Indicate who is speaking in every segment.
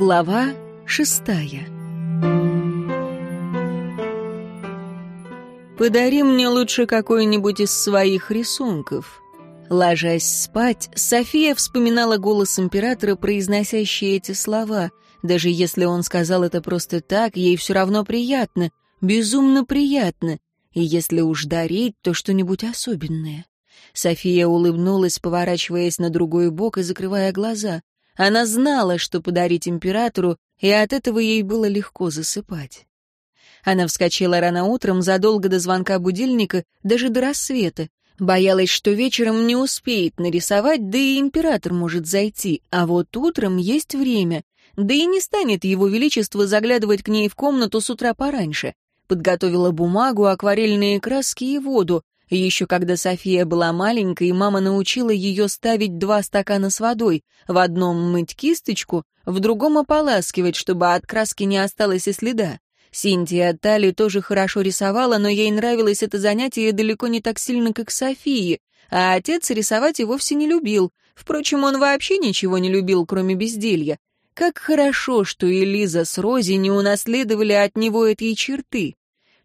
Speaker 1: Глава шестая «Подари мне лучше какой-нибудь из своих рисунков». Ложась спать, София вспоминала голос императора, произносящий эти слова. Даже если он сказал это просто так, ей все равно приятно, безумно приятно. И если уж дарить, то что-нибудь особенное. София улыбнулась, поворачиваясь на другой бок и закрывая глаза. Она знала, что подарить императору, и от этого ей было легко засыпать. Она вскочила рано утром, задолго до звонка будильника, даже до рассвета. Боялась, что вечером не успеет нарисовать, да и император может зайти, а вот утром есть время. Да и не станет его величество заглядывать к ней в комнату с утра пораньше. Подготовила бумагу, акварельные краски и воду. Еще когда София была маленькой, мама научила ее ставить два стакана с водой, в одном мыть кисточку, в другом ополаскивать, чтобы от краски не осталось и следа. Синтия Тали тоже хорошо рисовала, но ей нравилось это занятие далеко не так сильно, как Софии, а отец рисовать и вовсе не любил. Впрочем, он вообще ничего не любил, кроме безделья. Как хорошо, что Элиза с Рози не унаследовали от него этой черты.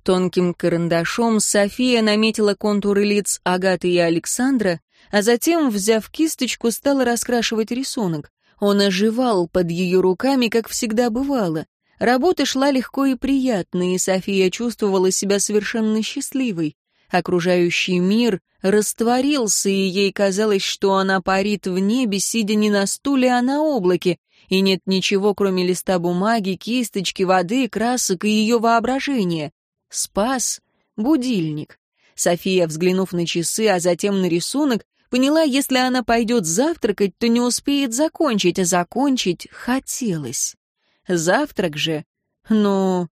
Speaker 1: Тонким карандашом София наметила контуры лиц Агаты и Александра, а затем, взяв кисточку, стала раскрашивать рисунок. Он оживал под ее руками, как всегда бывало. Работа шла легко и приятно, и София чувствовала себя совершенно счастливой. Окружающий мир растворился, и ей казалось, что она парит в небе, сидя не на стуле, а на облаке, и нет ничего, кроме листа бумаги, кисточки, воды, красок и ее воображения. Спас будильник. София, взглянув на часы, а затем на рисунок, поняла, если она пойдет завтракать, то не успеет закончить, а закончить хотелось. Завтрак же, ну,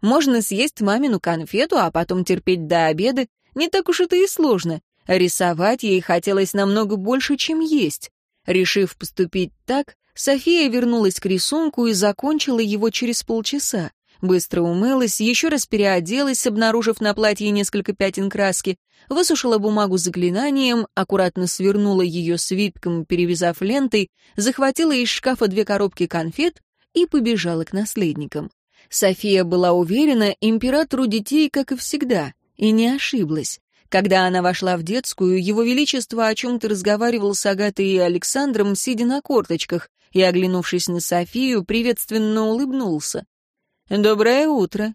Speaker 1: можно съесть мамину конфету, а потом терпеть до обеда, не так уж это и сложно. Рисовать ей хотелось намного больше, чем есть. Решив поступить так, София вернулась к рисунку и закончила его через полчаса. Быстро умылась, еще раз переоделась, обнаружив на платье несколько пятен краски, высушила бумагу заклинанием, аккуратно свернула ее свитком, перевязав лентой, захватила из шкафа две коробки конфет и побежала к наследникам. София была уверена, императору детей, как и всегда, и не ошиблась. Когда она вошла в детскую, его величество о чем-то разговаривал с Агатой и Александром, сидя на корточках, и, оглянувшись на Софию, приветственно улыбнулся. «Доброе утро».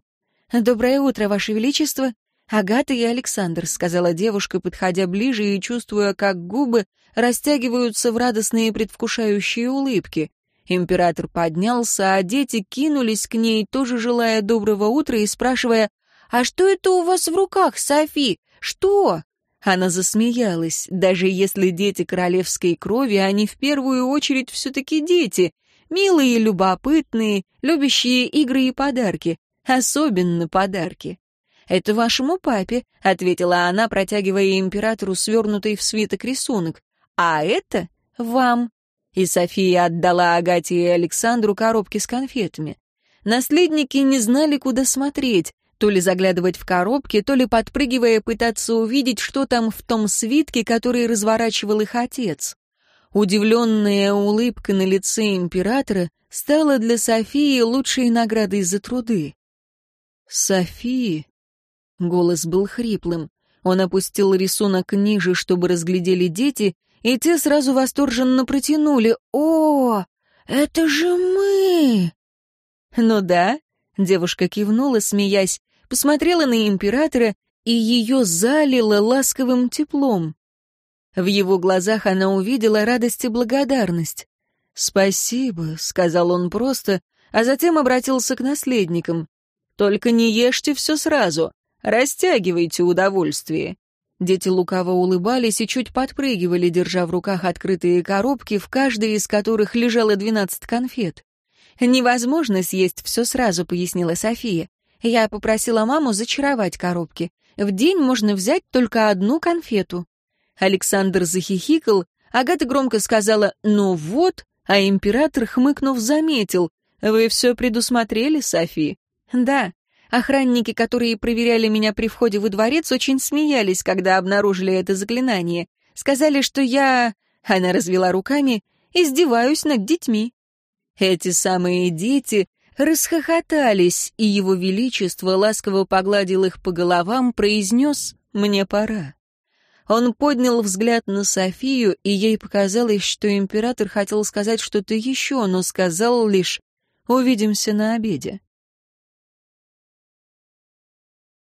Speaker 1: «Доброе утро, Ваше Величество». «Агата и Александр», — сказала девушка, подходя ближе и чувствуя, как губы растягиваются в радостные предвкушающие улыбки. Император поднялся, а дети кинулись к ней, тоже желая доброго утра и спрашивая, «А что это у вас в руках, Софи? Что?» Она засмеялась. Даже если дети королевской крови, они в первую очередь все-таки дети, Милые, любопытные, любящие игры и подарки. Особенно подарки. «Это вашему папе», — ответила она, протягивая императору свернутый в свиток рисунок. «А это вам». И София отдала Агате и Александру коробки с конфетами. Наследники не знали, куда смотреть, то ли заглядывать в коробки, то ли подпрыгивая пытаться увидеть, что там в том свитке, который разворачивал их отец. Удивленная улыбка на лице императора стала для Софии лучшей наградой за труды. «Софии!» Голос был хриплым. Он опустил рисунок ниже, чтобы разглядели дети, и те сразу восторженно протянули. «О, это же мы!» «Ну да», — девушка кивнула, смеясь, посмотрела на императора, и ее залило ласковым теплом. В его глазах она увидела радость и благодарность. «Спасибо», — сказал он просто, а затем обратился к наследникам. «Только не ешьте все сразу, растягивайте удовольствие». Дети лукаво улыбались и чуть подпрыгивали, держа в руках открытые коробки, в каждой из которых лежало двенадцать конфет. «Невозможно съесть все сразу», — пояснила София. «Я попросила маму зачаровать коробки. В день можно взять только одну конфету». Александр захихикал, Агата громко сказала «ну вот», а император, хмыкнув, заметил «Вы все предусмотрели, Софи?» «Да». Охранники, которые проверяли меня при входе во дворец, очень смеялись, когда обнаружили это заклинание. Сказали, что я... Она развела руками. «Издеваюсь над детьми». Эти самые дети расхохотались, и его величество ласково погладил их по головам, произнес «Мне пора». Он поднял взгляд на Софию, и ей показалось, что император хотел сказать что-то еще, но сказал лишь «Увидимся на обеде».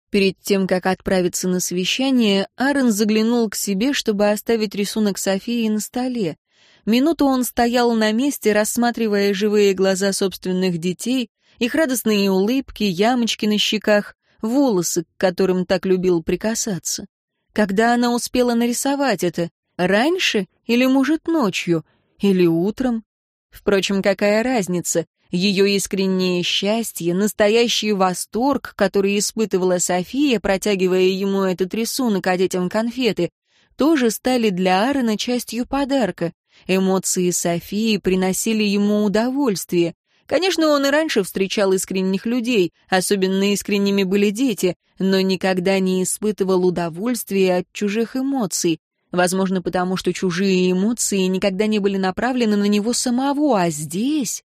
Speaker 1: Перед тем, как отправиться на совещание, Аарон заглянул к себе, чтобы оставить рисунок Софии на столе. Минуту он стоял на месте, рассматривая живые глаза собственных детей, их радостные улыбки, ямочки на щеках, волосы, к которым так любил прикасаться. Когда она успела нарисовать это? Раньше или, может, ночью? Или утром? Впрочем, какая разница? Ее искреннее счастье, настоящий восторг, который испытывала София, протягивая ему этот рисунок, а детям конфеты, тоже стали для Аарона частью подарка. Эмоции Софии приносили ему удовольствие. Конечно, он и раньше встречал искренних людей, особенно искренними были дети, но никогда не испытывал удовольствия от чужих эмоций. Возможно, потому что чужие эмоции никогда не были направлены на него самого, а здесь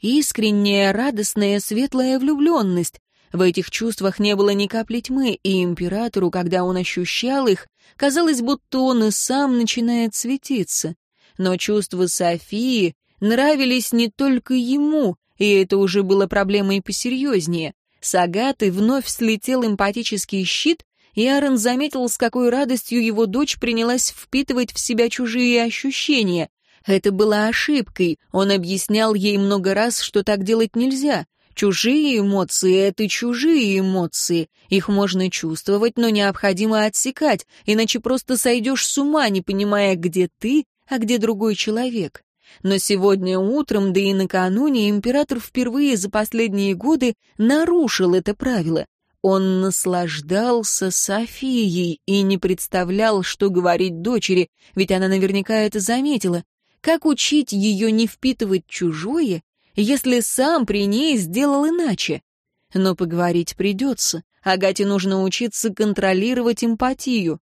Speaker 1: искренняя, радостная, светлая влюбленность. В этих чувствах не было ни капли тьмы, и императору, когда он ощущал их, казалось, будто он и сам начинает светиться. Но чувства Софии нравились не только ему, и это уже было проблемой посерьезнее. С Агаты вновь слетел эмпатический щит, и Аарон заметил, с какой радостью его дочь принялась впитывать в себя чужие ощущения. Это было ошибкой, он объяснял ей много раз, что так делать нельзя. Чужие эмоции — это чужие эмоции. Их можно чувствовать, но необходимо отсекать, иначе просто сойдешь с ума, не понимая, где ты, а где другой человек. Но сегодня утром, да и накануне, император впервые за последние годы нарушил это правило. Он наслаждался Софией и не представлял, что говорить дочери, ведь она наверняка это заметила. Как учить ее не впитывать чужое, если сам при ней сделал иначе? Но поговорить придется. Агате нужно учиться контролировать эмпатию.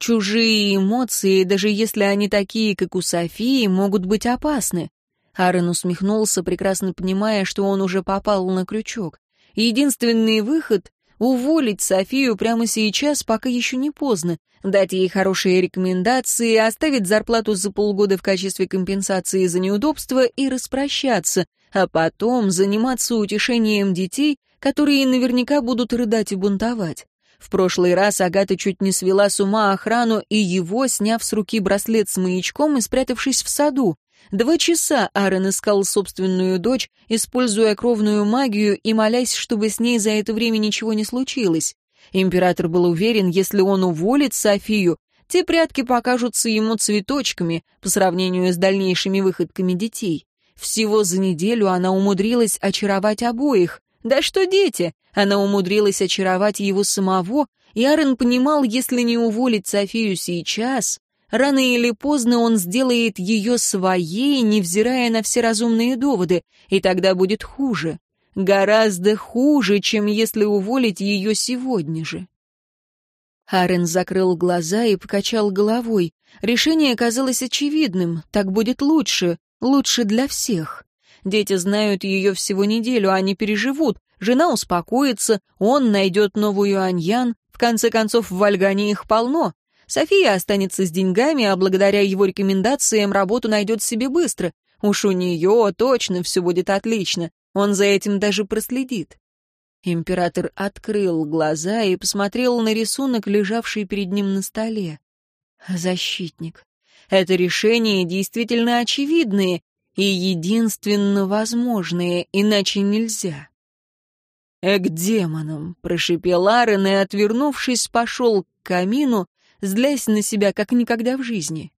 Speaker 1: Чужие эмоции, даже если они такие, как у Софии, могут быть опасны. Аарон усмехнулся, прекрасно понимая, что он уже попал на крючок. Единственный выход — уволить Софию прямо сейчас, пока еще не поздно, дать ей хорошие рекомендации, оставить зарплату за полгода в качестве компенсации за неудобства и распрощаться, а потом заниматься утешением детей, которые наверняка будут рыдать и бунтовать. В прошлый раз Агата чуть не свела с ума охрану и его, сняв с руки браслет с маячком и спрятавшись в саду. Два часа Аарон искал собственную дочь, используя кровную магию и молясь, чтобы с ней за это время ничего не случилось. Император был уверен, если он уволит Софию, те прятки покажутся ему цветочками по сравнению с дальнейшими выходками детей. Всего за неделю она умудрилась очаровать обоих. Да что дети? Она умудрилась очаровать его самого, и Аарон понимал, если не уволить Софию сейчас, рано или поздно он сделает ее своей, невзирая на все разумные доводы, и тогда будет хуже. Гораздо хуже, чем если уволить ее сегодня же. Аарон закрыл глаза и покачал головой. Решение казалось очевидным. Так будет лучше. Лучше для всех. Дети знают ее всего неделю, они переживут. Жена успокоится, он найдет новую Аньян. В конце концов, в Альгане их полно. София останется с деньгами, а благодаря его рекомендациям работу найдет себе быстро. Уж у нее точно все будет отлично. Он за этим даже проследит. Император открыл глаза и посмотрел на рисунок, лежавший перед ним на столе. Защитник. Это решение действительно очевидное, и единственно возможные, иначе нельзя. «Э, к демонам!» — прошипел Арен и, отвернувшись, пошел к камину, злясь на себя, как никогда в жизни.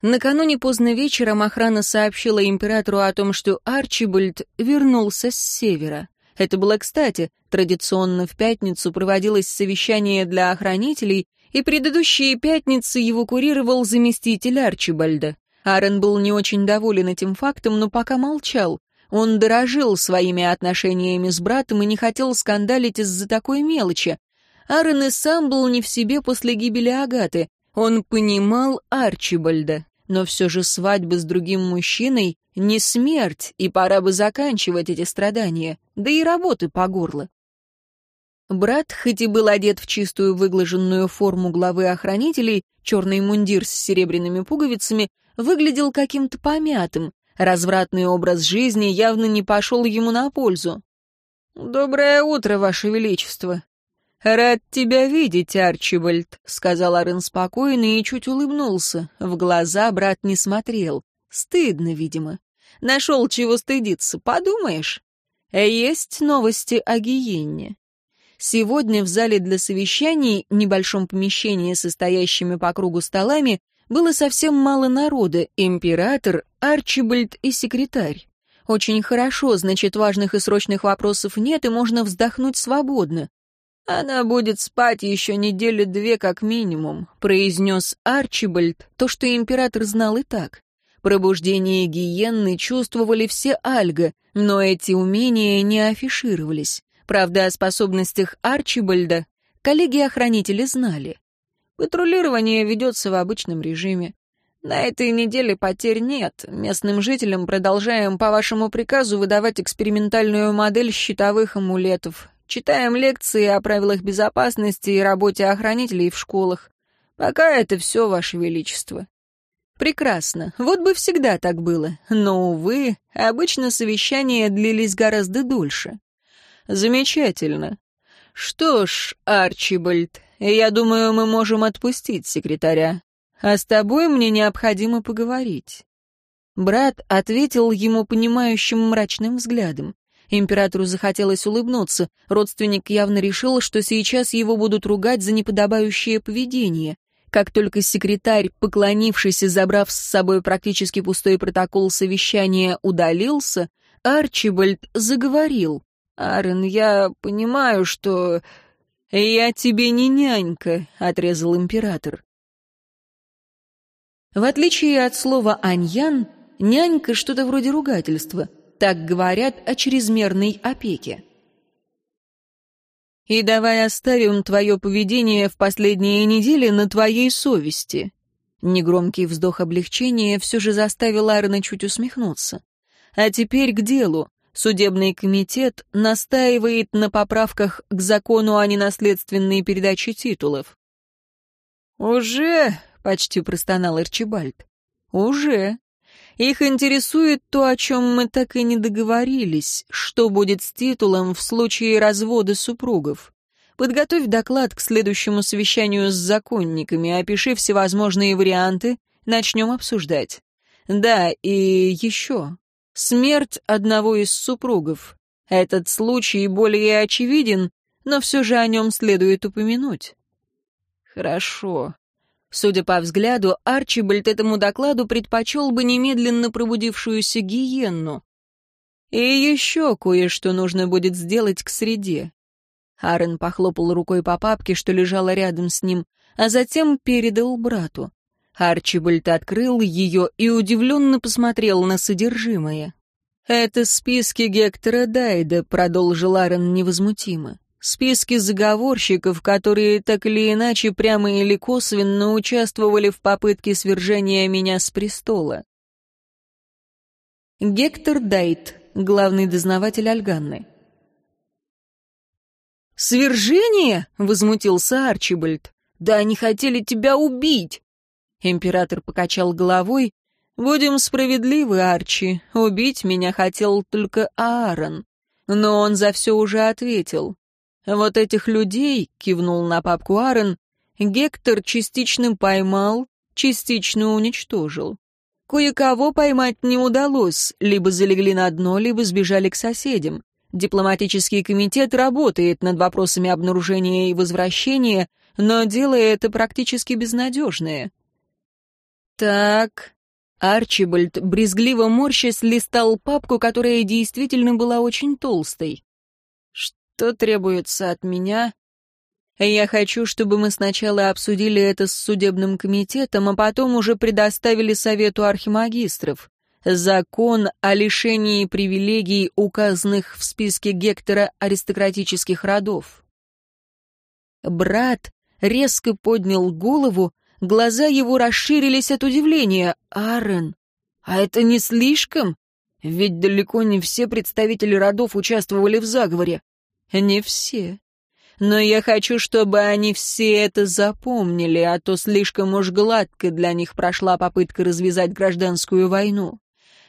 Speaker 1: Накануне поздно вечером охрана сообщила императору о том, что Арчибальд вернулся с севера. Это было кстати, традиционно в пятницу проводилось совещание для охранителей, и предыдущие пятницы его курировал заместитель Арчибальда. Аарон был не очень доволен этим фактом, но пока молчал. Он дорожил своими отношениями с братом и не хотел скандалить из-за такой мелочи. Аарон и сам был не в себе после гибели Агаты. Он понимал Арчибальда. но все же свадьба с другим мужчиной — не смерть, и пора бы заканчивать эти страдания, да и работы по горло. Брат, хоть и был одет в чистую выглаженную форму главы охранителей, черный мундир с серебряными пуговицами, выглядел каким-то помятым, развратный образ жизни явно не пошел ему на пользу. «Доброе утро, Ваше Величество!» «Рад тебя видеть, Арчибальд», — сказал Арен спокойно и чуть улыбнулся. В глаза брат не смотрел. Стыдно, видимо. Нашел чего стыдиться, подумаешь. Есть новости о Гиенне. Сегодня в зале для совещаний, небольшом помещении, состоящими по кругу столами, было совсем мало народа, император, Арчибальд и секретарь. Очень хорошо, значит, важных и срочных вопросов нет, и можно вздохнуть свободно. «Она будет спать еще недели две как минимум», — произнес Арчибальд, то, что император знал и так. Пробуждение гиенны чувствовали все Альга, но эти умения не афишировались. Правда, о способностях Арчибальда коллеги-охранители знали. Патрулирование ведется в обычном режиме. На этой неделе потерь нет. Местным жителям продолжаем по вашему приказу выдавать экспериментальную модель щитовых амулетов. Читаем лекции о правилах безопасности и работе охранителей в школах. Пока это все, Ваше Величество. Прекрасно. Вот бы всегда так было. Но, увы, обычно совещания длились гораздо дольше. Замечательно. Что ж, Арчибальд, я думаю, мы можем отпустить секретаря. А с тобой мне необходимо поговорить. Брат ответил ему понимающим мрачным взглядом. Императору захотелось улыбнуться. Родственник явно решил, что сейчас его будут ругать за неподобающее поведение. Как только секретарь, поклонившись и забрав с собой практически пустой протокол совещания, удалился, Арчибальд заговорил. «Арен, я понимаю, что...» «Я тебе не нянька», — отрезал император. В отличие от слова «аньян», нянька — что-то вроде ругательства — так говорят о чрезмерной опеке. И давай оставим твое поведение в последние недели на твоей совести. Негромкий вздох облегчения все же заставил Аарона чуть усмехнуться. А теперь к делу. Судебный комитет настаивает на поправках к закону о ненаследственной передаче титулов. «Уже?» — почти простонал Арчибальд. «Уже. Их интересует то, о чем мы так и не договорились, что будет с титулом в случае развода супругов. Подготовь доклад к следующему совещанию с законниками, опиши всевозможные варианты, начнем обсуждать. Да, и еще. Смерть одного из супругов. Этот случай более очевиден, но все же о нем следует упомянуть. Хорошо. Судя по взгляду, Арчибальд этому докладу предпочел бы немедленно пробудившуюся гиенну. И еще кое-что нужно будет сделать к среде. Аарон похлопал рукой по папке, что лежала рядом с ним, а затем передал брату. Арчибальд открыл ее и удивленно посмотрел на содержимое. «Это списки Гектора Дайда», — продолжил Аарон невозмутимо. Списки заговорщиков, которые так или иначе прямо или косвенно участвовали в попытке свержения меня с престола. Гектор Дайт, главный дознаватель Альганны. «Свержение?» — возмутился Арчибальд. «Да они хотели тебя убить!» Император покачал головой. «Будем справедливы, Арчи. Убить меня хотел только Аарон. Но он за все уже ответил. Вот этих людей, кивнул на папку Аарон, Гектор частично поймал, частично уничтожил. Кое-кого поймать не удалось, либо залегли на дно, либо сбежали к соседям. Дипломатический комитет работает над вопросами обнаружения и возвращения, но дело это практически безнадежное. Так, Арчибальд, брезгливо морщась, листал папку, которая действительно была очень толстой. Что требуется от меня? Я хочу, чтобы мы сначала обсудили это с судебным комитетом, а потом уже предоставили совету архимагистров. Закон о лишении привилегий, указанных в списке Гектора аристократических родов. Брат резко поднял голову, Глаза его расширились от удивления. «Аарон, а это не слишком? Ведь далеко не все представители родов участвовали в заговоре». «Не все. Но я хочу, чтобы они все это запомнили, а то слишком уж гладко для них прошла попытка развязать гражданскую войну.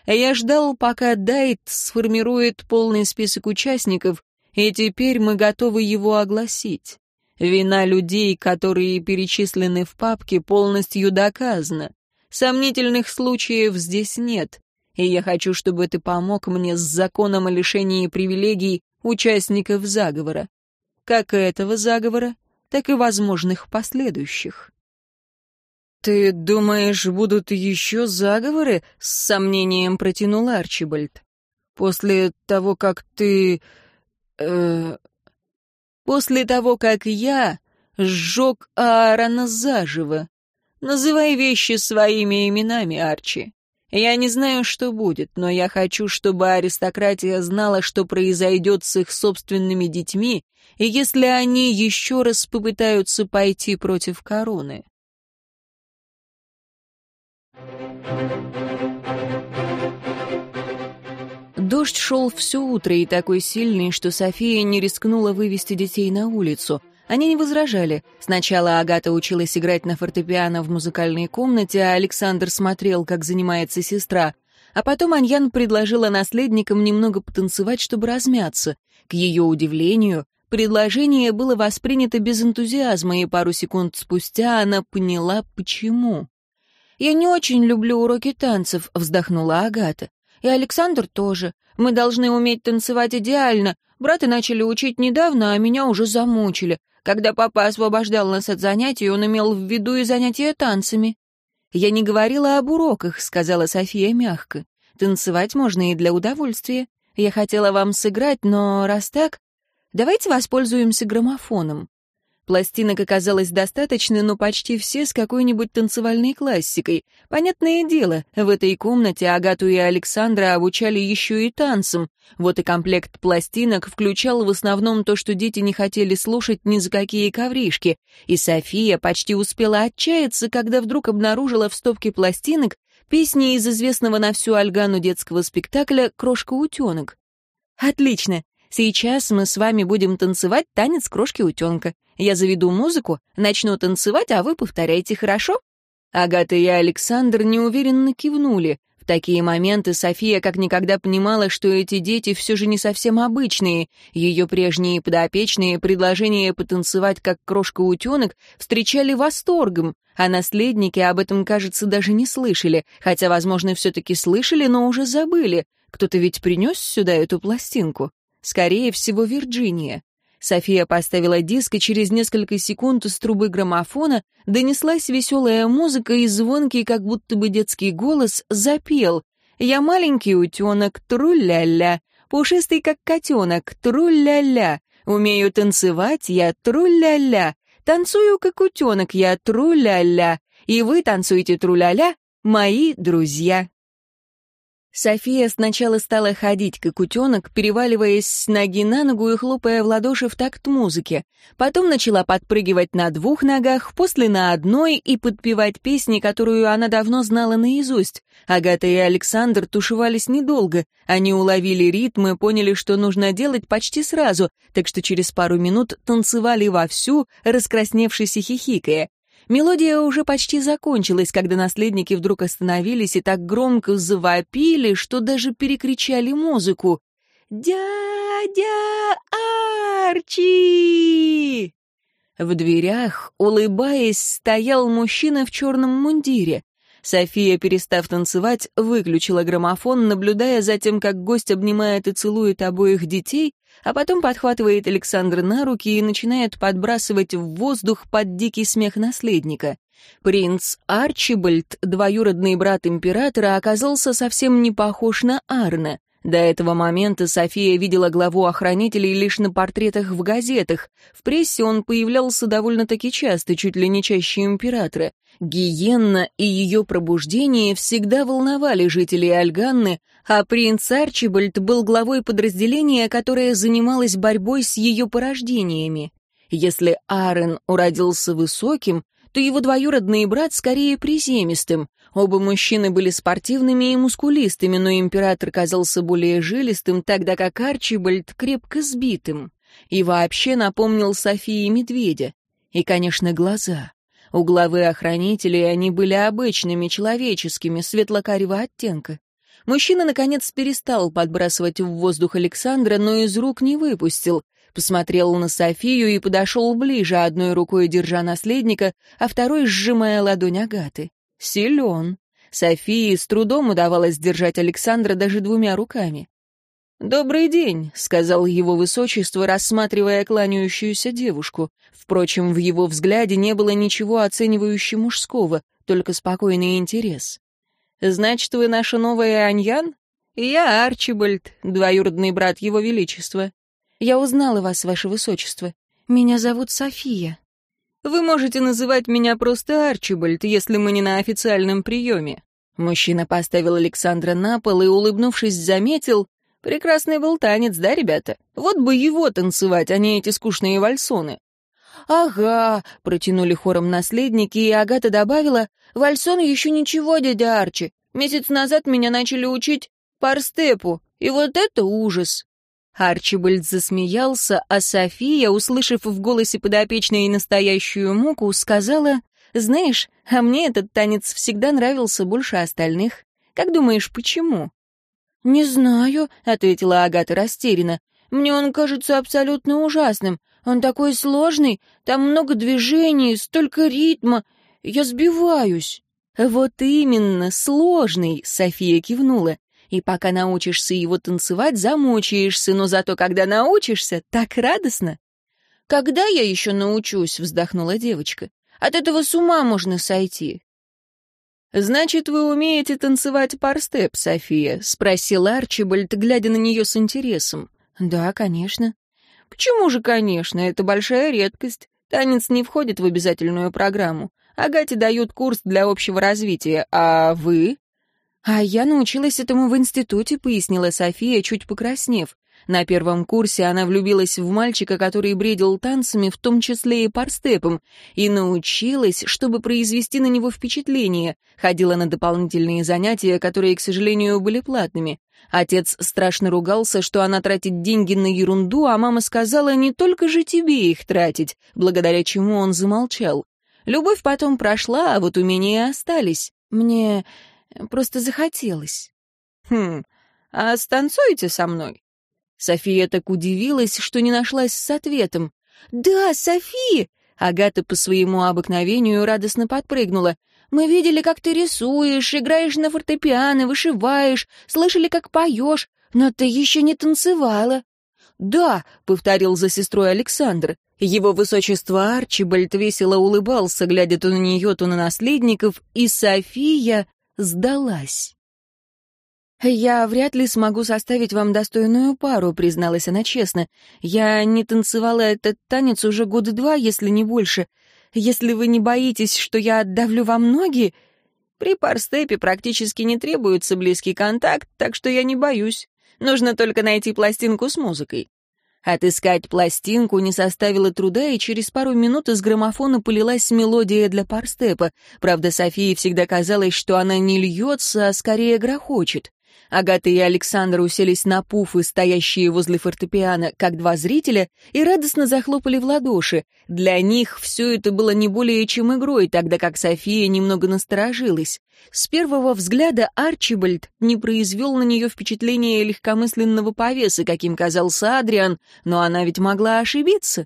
Speaker 1: Я ждал, пока Дайт сформирует полный список участников, и теперь мы готовы его огласить. Вина людей, которые перечислены в папке, полностью доказана. Сомнительных случаев здесь нет, и я хочу, чтобы ты помог мне с законом о лишении привилегий участников заговора. Как этого заговора, так и возможных последующих. «Ты думаешь, будут еще заговоры?» — с сомнением протянул Арчибальд. «После того, как ты... Э, после того, как я сжег Аарона заживо. Называй вещи своими именами, Арчи. Я не знаю, что будет, но я хочу, чтобы аристократия знала, что произойдет с их собственными детьми, и если они еще раз попытаются пойти против короны. Дождь шел все утро и такой сильный, что София не рискнула вывести детей на улицу. Они не возражали. Сначала Агата училась играть на фортепиано в музыкальной комнате, а Александр смотрел, как занимается сестра. А потом Аньян предложила наследникам немного потанцевать, чтобы размяться. К ее удивлению, предложение было воспринято без энтузиазма, и пару секунд спустя она поняла, почему. «Я не очень люблю уроки танцев», — вздохнула Агата. И Александр тоже. Мы должны уметь танцевать идеально. Брата начали учить недавно, а меня уже замучили. Когда папа освобождал нас от занятий, он имел в виду и занятия танцами. «Я не говорила об уроках», — сказала София мягко. «Танцевать можно и для удовольствия. Я хотела вам сыграть, но раз так, давайте воспользуемся граммофоном. Пластинок оказалось достаточно, но почти все с какой-нибудь танцевальной классикой. Понятное дело, в этой комнате Агату и Александра обучали еще и танцам. Вот и комплект пластинок включал в основном то, что дети не хотели слушать ни за какие ковришки. И София почти успела отчаяться, когда вдруг обнаружила в стопке пластинок песни из известного на всю Альгану детского спектакля «Крошка-утенок». «Отлично! Сейчас мы с вами будем танцевать танец крошки-утенка. Я заведу музыку, начну танцевать, а вы повторяйте, хорошо?» Агата и Александр неуверенно кивнули. В такие моменты София как никогда понимала, что эти дети все же не совсем обычные. Ее прежние подопечные предложения потанцевать как крошка-утенок встречали восторгом, а наследники об этом, кажется, даже не слышали, хотя, возможно, все-таки слышали, но уже забыли. Кто-то ведь принес сюда эту пластинку. Скорее всего, Вирджиния. София поставила диск, и через несколько секунд из трубы граммофона донеслась веселая музыка, и звонкий, как будто бы детский голос, запел. «Я маленький утенок, тру-ля-ля, пушистый, как котенок, тру-ля-ля, умею танцевать я, тру-ля-ля, танцую, как утенок я, тру-ля-ля, и вы танцуете тру-ля-ля, мои друзья». София сначала стала ходить, как утенок, переваливаясь с ноги на ногу и хлопая в ладоши в такт музыки. Потом начала подпрыгивать на двух ногах, после на одной и подпевать песни, которую она давно знала наизусть. Агата и Александр тушевались недолго. Они уловили ритм и поняли, что нужно делать почти сразу, так что через пару минут танцевали вовсю, раскрасневшись и хихикая. Мелодия уже почти закончилась, когда наследники вдруг остановились и так громко завопили, что даже перекричали музыку. «Дядя Арчи!» В дверях, улыбаясь, стоял мужчина в черном мундире. София, перестав танцевать, выключила граммофон, наблюдая за тем, как гость обнимает и целует обоих детей, а потом подхватывает Александра на руки и начинает подбрасывать в воздух под дикий смех наследника. Принц Арчибальд, двоюродный брат императора, оказался совсем не похож на Арна. До этого момента София видела главу охранителей лишь на портретах в газетах. В прессе он появлялся довольно-таки часто, чуть ли не чаще императора. Гиенна и ее пробуждение всегда волновали жителей Альганны, а принц Арчибальд был главой подразделения, которое занималось борьбой с ее порождениями. Если Аарон уродился высоким, то его двоюродный брат скорее приземистым. Оба мужчины были спортивными и мускулистыми, но император казался более жилистым, тогда как Арчибальд крепко сбитым. И вообще напомнил Софии медведя. И, конечно, глаза. У главы охранителей они были обычными, человеческими, светлокарего оттенка. Мужчина, наконец, перестал подбрасывать в воздух Александра, но из рук не выпустил. Посмотрел на Софию и подошел ближе, одной рукой держа наследника, а второй сжимая ладонь Агаты. Силен. Софии с трудом удавалось держать Александра даже двумя руками. «Добрый день», — сказал его высочество, рассматривая кланяющуюся девушку. Впрочем, в его взгляде не было ничего оценивающе мужского, только спокойный интерес. «Значит, вы наша новая Аньян?» «Я Арчибальд, двоюродный брат его величества. Я узнала вас, ваше высочество. Меня зовут София. Вы можете называть меня просто Арчибальд, если мы не на официальном приеме. Мужчина поставил Александра на пол и, улыбнувшись, заметил, «Прекрасный был танец, да, ребята? Вот бы его танцевать, а не эти скучные вальсоны». «Ага», — протянули хором наследники, и Агата добавила, «Вальсон еще ничего, дядя Арчи. Месяц назад меня начали учить парстепу, и вот это ужас». Арчибальд засмеялся, а София, услышав в голосе подопечной настоящую муку, сказала, «Знаешь, а мне этот танец всегда нравился больше остальных. Как думаешь, почему?» «Не знаю», — ответила Агата растерянно. «Мне он кажется абсолютно ужасным. Он такой сложный, там много движений, столько ритма. Я сбиваюсь». «Вот именно, сложный», — София кивнула. И пока научишься его танцевать, замучаешься, но зато когда научишься, так радостно. «Когда я еще научусь?» — вздохнула девочка. «От этого с ума можно сойти». «Значит, вы умеете танцевать парстеп, София?» — спросил Арчибальд, глядя на нее с интересом. «Да, конечно». «Почему же, конечно? Это большая редкость. Танец не входит в обязательную программу. Агате дают курс для общего развития, а вы?» «А я научилась этому в институте», — пояснила София, чуть покраснев. На первом курсе она влюбилась в мальчика, который бредил танцами, в том числе и парстепом, и научилась, чтобы произвести на него впечатление. Ходила на дополнительные занятия, которые, к сожалению, были платными. Отец страшно ругался, что она тратит деньги на ерунду, а мама сказала, не только же тебе их тратить, благодаря чему он замолчал. Любовь потом прошла, а вот умения остались. Мне Просто захотелось. Хм, а станцуете со мной? София так удивилась, что не нашлась с ответом. «Да, София!» Агата по своему обыкновению радостно подпрыгнула. «Мы видели, как ты рисуешь, играешь на фортепиано, вышиваешь, слышали, как поешь, но ты еще не танцевала». «Да», — повторил за сестрой Александр. Его высочество Арчибальд весело улыбался, глядя то на нее, то на наследников, и София сдалась. «Я вряд ли смогу составить вам достойную пару», — призналась она честно. «Я не танцевала этот танец уже года два, если не больше. Если вы не боитесь, что я отдавлю вам ноги...» «При парстепе практически не требуется близкий контакт, так что я не боюсь. Нужно только найти пластинку с музыкой. Отыскать пластинку не составило труда, и через пару минут из граммофона полилась мелодия для парстепа. Правда, Софии всегда казалось, что она не льется, а скорее грохочет. Агата и Александр уселись на пуфы, стоящие возле фортепиано, как два зрителя, и радостно захлопали в ладоши. Для них все это было не более чем игрой, тогда как София немного насторожилась. С первого взгляда Арчибальд не произвел на нее впечатление легкомысленного повеса, каким казался Адриан, но она ведь могла ошибиться.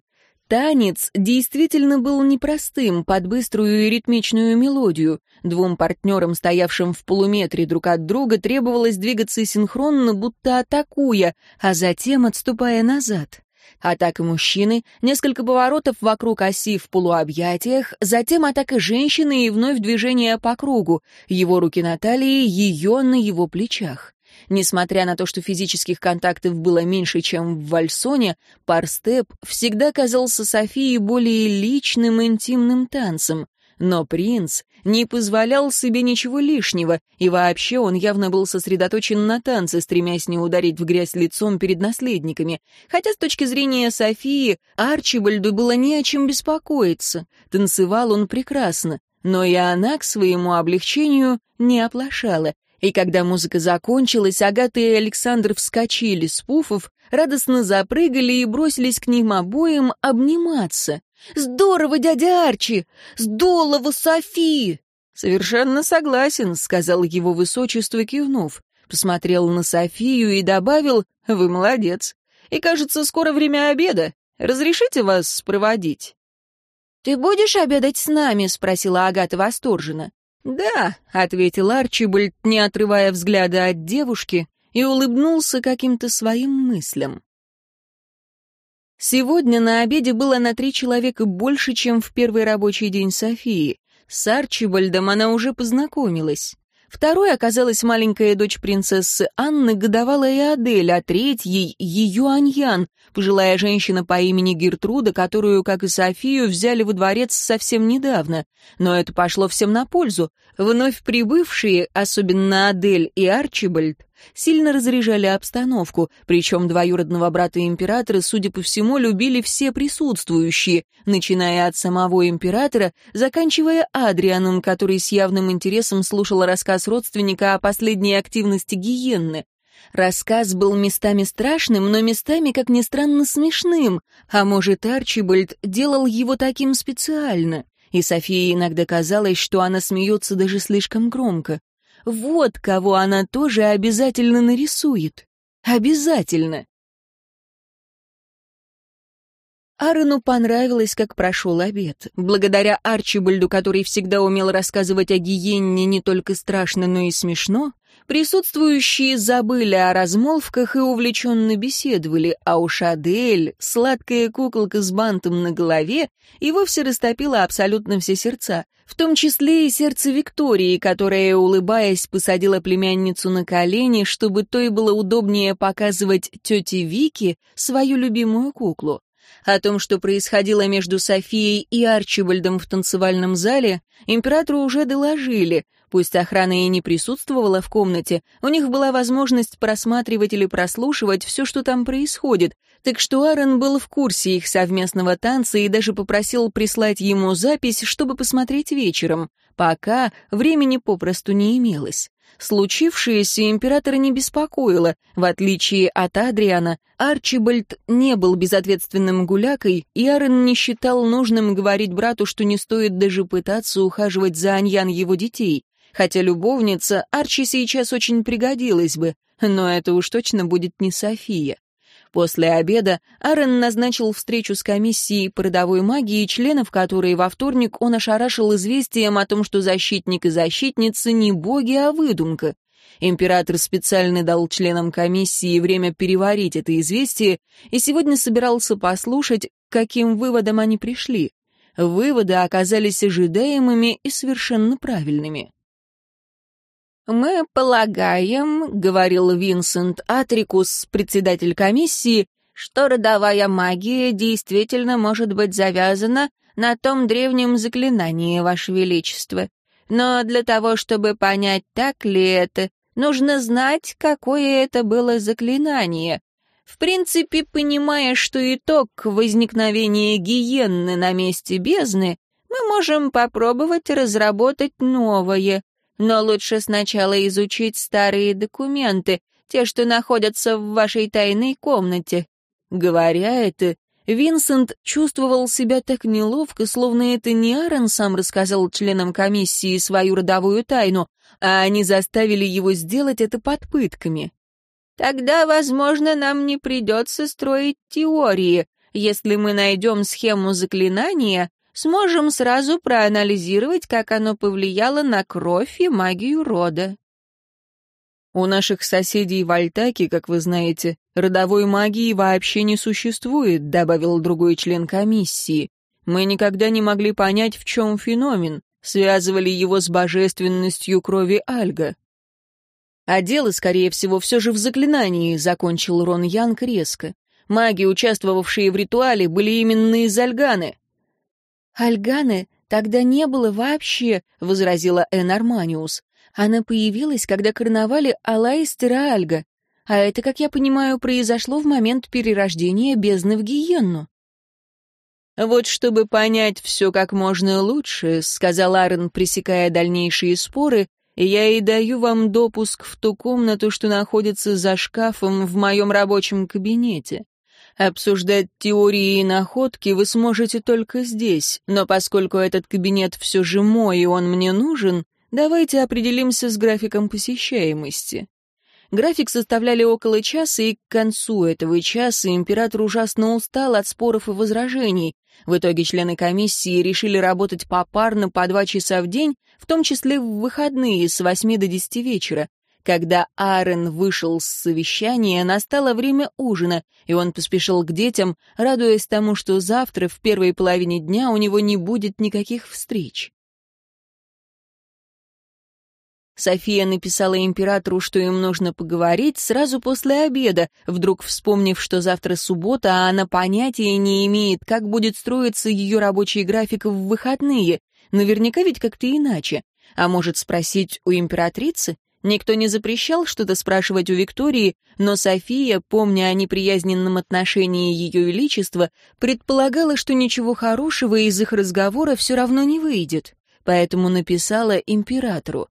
Speaker 1: Танец действительно был непростым, под быструю и ритмичную мелодию. Двум партнерам, стоявшим в полуметре друг от друга, требовалось двигаться синхронно, будто атакуя, а затем отступая назад. Атака мужчины, несколько поворотов вокруг оси в полуобъятиях, затем атака женщины и вновь движение по кругу, его руки на талии, ее на его плечах. Несмотря на то, что физических контактов было меньше, чем в вальсоне, парстеп всегда казался Софии более личным интимным танцем. Но принц не позволял себе ничего лишнего, и вообще он явно был сосредоточен на танце, стремясь не ударить в грязь лицом перед наследниками. Хотя с точки зрения Софии, Арчибальду было не о чем беспокоиться. Танцевал он прекрасно, но и она к своему облегчению не оплошала. И когда музыка закончилась, Агата и Александр вскочили с пуфов, радостно запрыгали и бросились к ним обоим обниматься. «Здорово, дядя Арчи! Здорово, Софи!» «Совершенно согласен», — сказал его высочество, кивнув. Посмотрел на Софию и добавил, «Вы молодец. И, кажется, скоро время обеда. Разрешите вас проводить?» «Ты будешь обедать с нами?» — спросила Агата восторженно. «Да», — ответил Арчибальд, не отрывая взгляда от девушки, и улыбнулся каким-то своим мыслям. Сегодня на обеде было на три человека больше, чем в первый рабочий день Софии. С Арчибальдом она уже познакомилась. Второй оказалась маленькая дочь принцессы Анны, годовалая Адель, а третьей — ее Аньян, пожилая женщина по имени Гертруда, которую, как и Софию, взяли во дворец совсем недавно. Но это пошло всем на пользу. Вновь прибывшие, особенно Адель и Арчибальд, сильно разряжали обстановку, причем двоюродного брата императора, судя по всему, любили все присутствующие, начиная от самого императора, заканчивая Адрианом, который с явным интересом слушал рассказ родственника о последней активности Гиенны. Рассказ был местами страшным, но местами, как ни странно, смешным, а может, Арчибальд делал его таким специально. И Софии иногда казалось, что она смеется даже слишком громко. Вот кого она тоже обязательно нарисует. Обязательно. Аарону понравилось, как прошел обед. Благодаря Арчибальду, который всегда умел рассказывать о гиенне не только страшно, но и смешно, присутствующие забыли о размолвках и увлеченно беседовали, а у Шадель, сладкая куколка с бантом на голове, и вовсе растопила абсолютно все сердца, в том числе и сердце Виктории, которая, улыбаясь, посадила племянницу на колени, чтобы той было удобнее показывать тете Вике свою любимую куклу. О том, что происходило между Софией и Арчибальдом в танцевальном зале, императору уже доложили. Пусть охрана и не присутствовала в комнате, у них была возможность просматривать или прослушивать все, что там происходит, так что Аарон был в курсе их совместного танца и даже попросил прислать ему запись, чтобы посмотреть вечером. Пока времени попросту не имелось. Случившееся императора не беспокоило. В отличие от Адриана, Арчибальд не был безответственным гулякой, и Аарон не считал нужным говорить брату, что не стоит даже пытаться ухаживать за Аньян его детей. Хотя любовница Арчи сейчас очень пригодилась бы, но это уж точно будет не София. После обеда Аарон назначил встречу с комиссией по родовой магии, членов которой во вторник он ошарашил известием о том, что защитник и защитница не боги, а выдумка. Император специально дал членам комиссии время переварить это известие и сегодня собирался послушать, к каким выводам они пришли. Выводы оказались ожидаемыми и совершенно правильными. «Мы полагаем», — говорил Винсент Атрикус, председатель комиссии, «что родовая магия действительно может быть завязана на том древнем заклинании, Ваше Величество. Но для того, чтобы понять, так ли это, нужно знать, какое это было заклинание. В принципе, понимая, что итог возникновения гиенны на месте бездны, мы можем попробовать разработать новое, но лучше сначала изучить старые документы, те, что находятся в вашей тайной комнате». Говоря это, Винсент чувствовал себя так неловко, словно это не Аарон сам рассказал членам комиссии свою родовую тайну, а они заставили его сделать это под пытками. «Тогда, возможно, нам не придется строить теории. Если мы найдем схему заклинания, сможем сразу проанализировать, как оно повлияло на кровь и магию рода. У наших соседей в Альтаке, как вы знаете, родовой магии вообще не существует, добавил другой член комиссии. Мы никогда не могли понять, в чем феномен, связывали его с божественностью крови Альга. А дело, скорее всего, все же в заклинании, закончил Рон Янг резко. Маги, участвовавшие в ритуале, были именно из Альганы.
Speaker 2: «Альганы?
Speaker 1: «Тогда не было вообще», — возразила Эн Арманиус. «Она появилась, когда карнавали Алаистера Альга, а это, как я понимаю, произошло в момент перерождения бездны в гиенну».
Speaker 2: «Вот чтобы понять все как можно лучше», — сказал Аарон, пресекая дальнейшие споры, «я и даю вам допуск в ту комнату, что находится за шкафом в моем рабочем кабинете. Обсуждать теории и находки вы сможете только здесь, но поскольку этот кабинет все же мой и он мне нужен, давайте определимся с графиком посещаемости». График составляли около часа, и к концу этого часа император ужасно устал от споров и возражений, в итоге члены комиссии решили работать попарно по два часа в день, в том числе в выходные с восьми до десяти вечера. Когда Аарон вышел с совещания, настало время ужина, и он поспешил к детям, радуясь тому, что завтра в первой половине дня у него не будет никаких встреч. София написала императору, что им нужно поговорить сразу после обеда, вдруг вспомнив, что завтра суббота, а она понятия не имеет, как будет строиться ее рабочий график в выходные. Наверняка ведь как-то иначе. А может спросить у императрицы? Никто не запрещал что-то спрашивать у Виктории, но София, помня о неприязненном отношении ее величества, предполагала, что ничего хорошего из их разговора все равно не выйдет. Поэтому написала императору.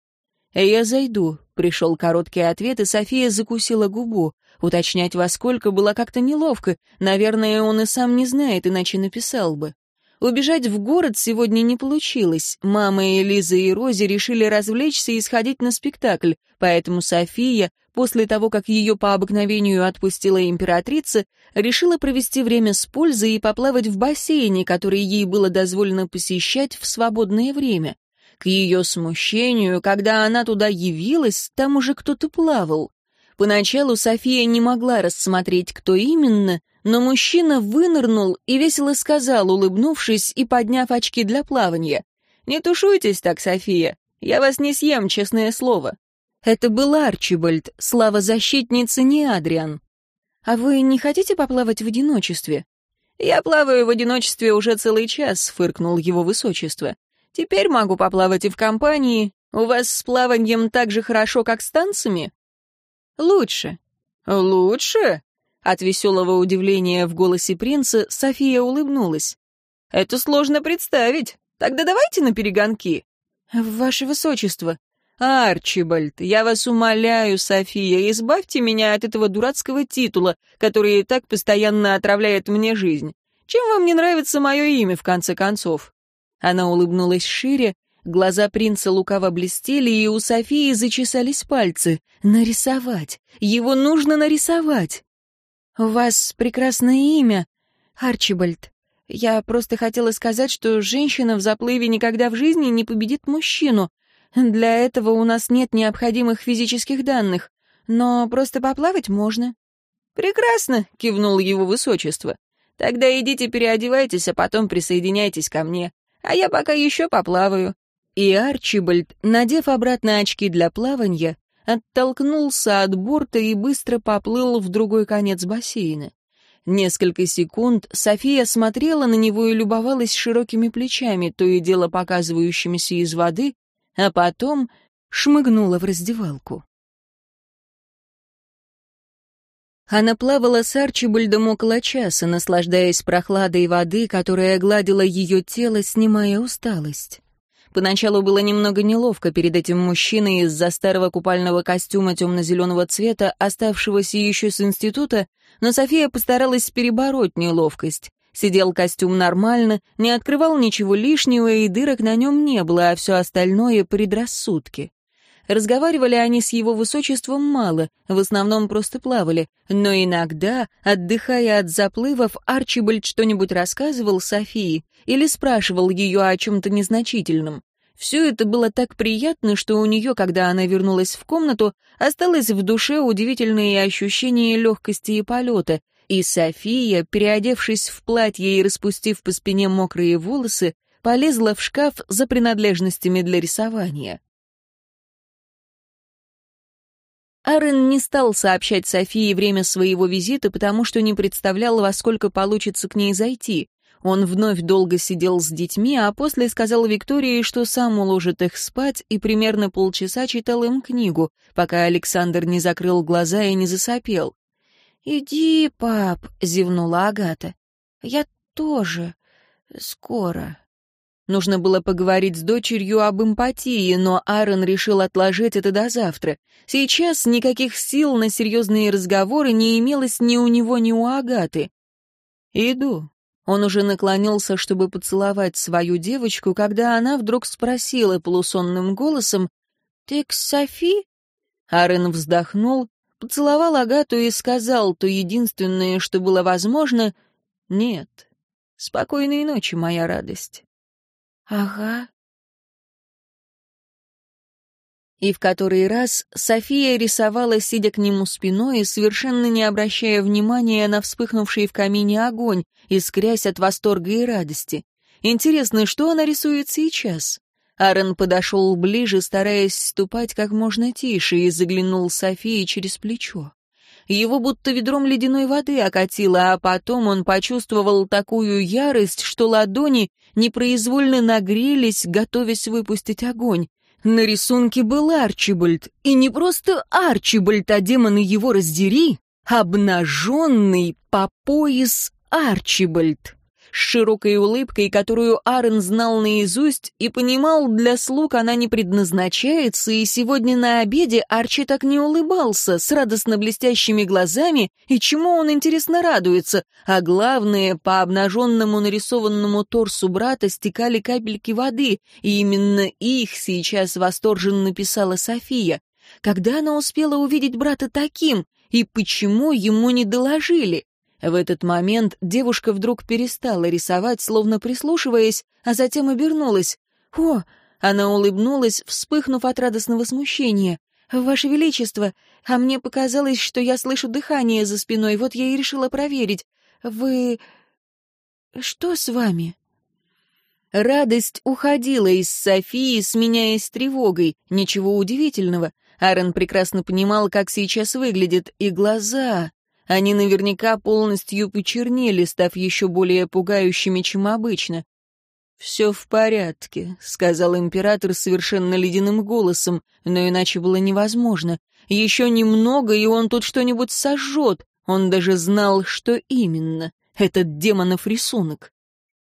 Speaker 2: «Я зайду», — пришел короткий ответ, и София закусила губу. Уточнять во сколько было как-то неловко. Наверное, он и сам не знает, иначе написал бы. Убежать в город сегодня не получилось. Мама и Лиза и Рози решили развлечься и сходить на спектакль, поэтому София, после того, как ее по обыкновению отпустила императрица, решила провести время с пользой и поплавать в бассейне, который ей было дозволено посещать в свободное время. К ее смущению, когда она туда явилась, там уже кто-то плавал. Поначалу София не могла рассмотреть, кто именно, но мужчина вынырнул и весело сказал, улыбнувшись и подняв очки для плавания. «Не тушуйтесь так, София, я вас не съем, честное слово». Это был Арчибальд, слава защитницы, не Адриан. «А вы не хотите поплавать в одиночестве?» «Я плаваю в одиночестве уже целый час», — фыркнул его высочество. Теперь могу поплавать и в компании. У вас с плаванием так же хорошо, как с танцами? Лучше. Лучше? От веселого удивления в голосе принца София улыбнулась. Это сложно представить. Тогда давайте на перегонки. Ваше высочество. Арчибальд, я вас умоляю, София, избавьте меня от этого дурацкого титула, который и так постоянно отравляет мне жизнь. Чем вам не нравится мое имя, в конце концов? Она улыбнулась шире, глаза принца лукаво блестели, и у Софии зачесались пальцы. «Нарисовать! Его нужно нарисовать!» «У вас прекрасное имя, Арчибальд. Я просто хотела сказать, что женщина в заплыве никогда в жизни не победит мужчину. Для этого у нас нет необходимых физических данных, но просто поплавать можно». «Прекрасно!» — кивнул его высочество. «Тогда идите переодевайтесь, а потом присоединяйтесь ко мне а я пока еще поплаваю». И Арчибальд, надев обратно очки для плавания, оттолкнулся от борта и быстро поплыл в другой конец бассейна. Несколько секунд София смотрела на него и любовалась широкими плечами, то и дело показывающимися из воды, а потом шмыгнула в раздевалку. Она плавала с Арчибальдом около часа, наслаждаясь прохладой воды, которая гладила ее тело, снимая усталость. Поначалу было немного неловко перед этим мужчиной из-за старого купального костюма темно-зеленого цвета, оставшегося еще с института, но София постаралась перебороть неловкость. Сидел костюм нормально, не открывал ничего лишнего, и дырок на нем не было, а все остальное — предрассудки. Разговаривали они с его высочеством мало, в основном просто плавали, но иногда, отдыхая от заплывов, Арчибальд что-нибудь рассказывал Софии или спрашивал ее о чем-то незначительном. Все это было так приятно, что у нее, когда она вернулась в комнату, осталось в душе удивительное ощущение легкости и полета, и София, переодевшись в платье и распустив по спине мокрые волосы, полезла в шкаф за принадлежностями для рисования. Арен не стал сообщать Софии время своего визита, потому что не представлял, во сколько получится к ней зайти.
Speaker 1: Он вновь долго сидел с детьми, а после сказал Виктории, что сам уложит их спать и примерно полчаса читал им книгу, пока Александр не закрыл глаза и не засопел. «Иди, пап», — зевнула Агата. «Я тоже. Скоро». Нужно было поговорить с дочерью об эмпатии, но Аарон решил отложить это до завтра. Сейчас никаких сил на серьезные разговоры не имелось ни у него, ни у Агаты. «Иду», он уже наклонился, чтобы поцеловать свою девочку, когда она вдруг спросила полусонным голосом «Ты к Софи?» Арен вздохнул, поцеловал Агату и сказал то единственное, что было возможно «Нет, спокойной ночи, моя радость». «Ага», И в который раз София рисовала, сидя к нему спиной, совершенно не обращая внимания на вспыхнувший в камине огонь, искрясь от восторга и радости. Интересно, что она рисует сейчас? Аарон подошел ближе, стараясь ступать как можно тише, и заглянул Софии через плечо. Его будто ведром ледяной воды окатило, а потом он почувствовал такую ярость, что ладони непроизвольно нагрелись, готовясь выпустить огонь. На рисунке был Арчибальд, и не просто Арчибальд, а демоны его раздери, обнаженный по пояс Арчибальд с широкой улыбкой, которую Аарон знал наизусть и понимал, для слуг она не предназначается, и сегодня на обеде Арчи так не улыбался, с радостно блестящими глазами, и чему он, интересно, радуется, а главное, по обнаженному нарисованному торсу брата стекали капельки воды, и именно их сейчас восторженно писала София. Когда она успела увидеть брата таким, и почему ему не доложили? В этот момент девушка вдруг перестала рисовать, словно прислушиваясь, а затем обернулась. «О!» — она улыбнулась, вспыхнув от радостного смущения. «Ваше Величество, а мне показалось, что я слышу дыхание за спиной, вот я и решила проверить. Вы... что с вами?» Радость уходила из Софии, сменяясь тревогой. Ничего удивительного. Аарон прекрасно понимал, как сейчас выглядит, и глаза... Они наверняка полностью почернели, став еще более пугающими, чем обычно. «Все в порядке», — сказал император совершенно ледяным голосом, но иначе было невозможно. «Еще немного, и он тут что-нибудь сожжет. Он даже знал, что именно. Этот демонов рисунок.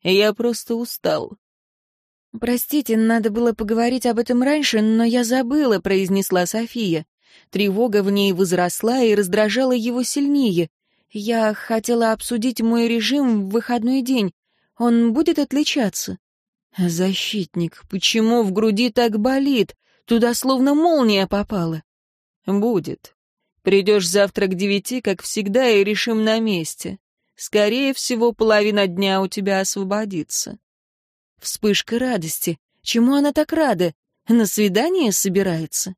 Speaker 1: Я просто устал». «Простите, надо было поговорить об этом раньше, но я забыла», — произнесла София. Тревога в ней возросла и раздражала его сильнее. Я хотела обсудить мой режим в выходной день. Он будет отличаться? Защитник, почему в груди так болит? Туда словно молния попала. Будет. Придешь завтра к девяти, как всегда, и решим на месте. Скорее всего, половина дня у тебя освободится. Вспышка радости. Чему она так рада? На свидание собирается?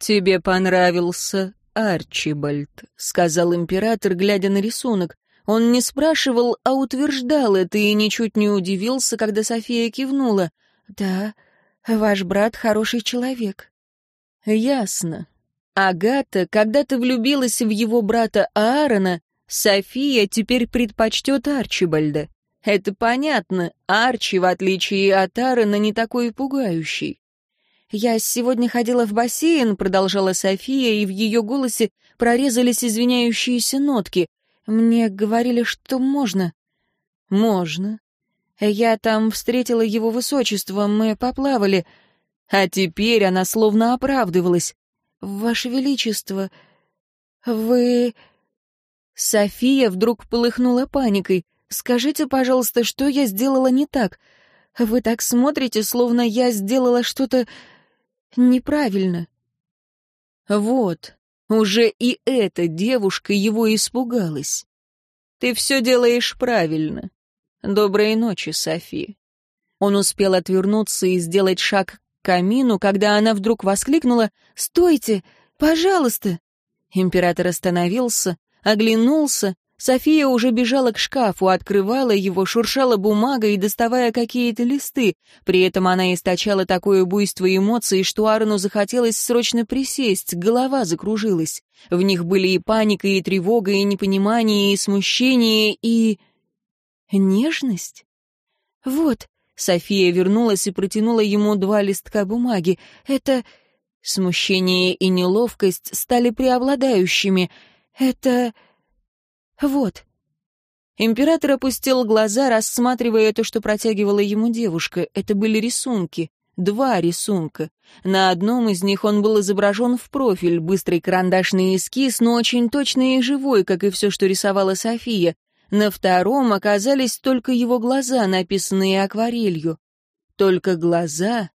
Speaker 1: «Тебе понравился Арчибальд», — сказал император, глядя на рисунок. Он не спрашивал, а утверждал это и ничуть не удивился, когда София кивнула. «Да, ваш брат хороший человек». «Ясно. Агата когда-то влюбилась в его брата Аарона, София теперь предпочтет Арчибальда. Это понятно, Арчи, в отличие от Аарона, не такой пугающий. «Я сегодня ходила в бассейн», — продолжала София, и в ее голосе прорезались извиняющиеся нотки. «Мне говорили, что можно». «Можно». «Я там встретила его высочество, мы поплавали». А теперь она словно оправдывалась. «Ваше Величество, вы...» София вдруг полыхнула паникой. «Скажите, пожалуйста, что я сделала не так? Вы так смотрите, словно я сделала что-то неправильно. Вот, уже и эта девушка его испугалась. Ты все делаешь правильно. Доброй ночи, Софи. Он успел отвернуться и сделать шаг к камину, когда она вдруг воскликнула «Стойте! Пожалуйста!» Император остановился, оглянулся София уже бежала к шкафу, открывала его, шуршала бумагой, доставая какие-то листы. При этом она источала такое буйство эмоций, что Арну захотелось срочно присесть, голова закружилась. В них были и паника, и тревога, и непонимание, и смущение, и... Нежность? Вот, София вернулась и протянула ему два листка бумаги. Это... Смущение и неловкость стали преобладающими. Это... Вот. Император опустил глаза, рассматривая то, что протягивала ему девушка. Это были рисунки. Два рисунка. На одном из них он был изображен в профиль, быстрый карандашный эскиз, но очень точный и живой, как и все, что рисовала София. На втором оказались только его глаза, написанные акварелью. Только глаза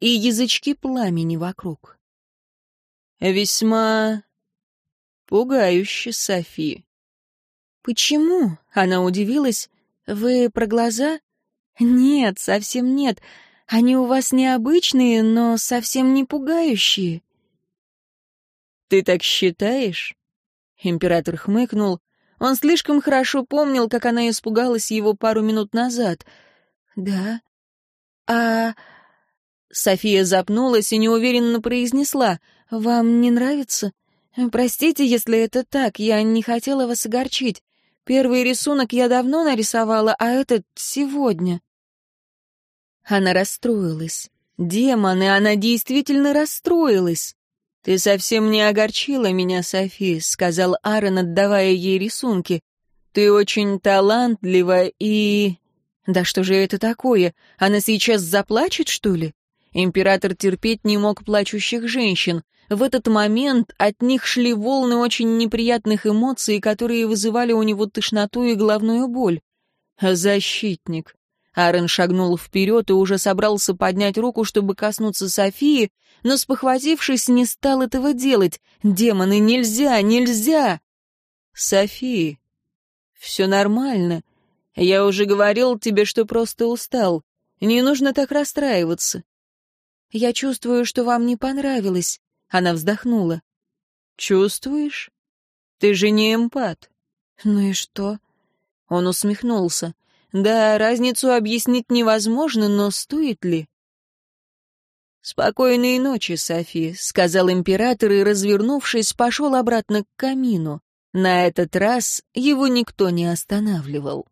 Speaker 1: и язычки пламени вокруг. Весьма пугающе, Софи. «Почему?» — она удивилась. «Вы про глаза?» «Нет, совсем нет. Они у вас необычные, но совсем не пугающие».
Speaker 2: «Ты так считаешь?» Император хмыкнул. Он слишком хорошо помнил, как она испугалась его пару минут назад.
Speaker 1: «Да. А...» София запнулась и неуверенно произнесла. «Вам не нравится? Простите, если это так, я не хотела вас огорчить. Первый рисунок я давно нарисовала, а этот сегодня». Она расстроилась. Демоны, она действительно расстроилась. «Ты совсем не огорчила меня, Софи», — сказал Аарон, отдавая ей рисунки. «Ты очень талантлива и...» «Да что же это такое? Она сейчас заплачет, что ли?» Император терпеть не мог плачущих женщин. В этот момент от них шли волны очень неприятных эмоций, которые вызывали у него тошноту и головную боль. «Защитник». Аарон шагнул вперед и уже собрался поднять руку, чтобы коснуться Софии, но, спохватившись, не стал этого делать. «Демоны, нельзя, нельзя!» «Софии, все нормально. Я уже говорил тебе, что просто устал. Не нужно так расстраиваться». «Я чувствую, что вам не понравилось. Она вздохнула. «Чувствуешь? Ты же не эмпат». «Ну и что?» Он усмехнулся. «Да, разницу объяснить невозможно, но стоит ли?» «Спокойной ночи, Софи», — сказал император и, развернувшись, пошел обратно к камину. На этот раз его никто не останавливал.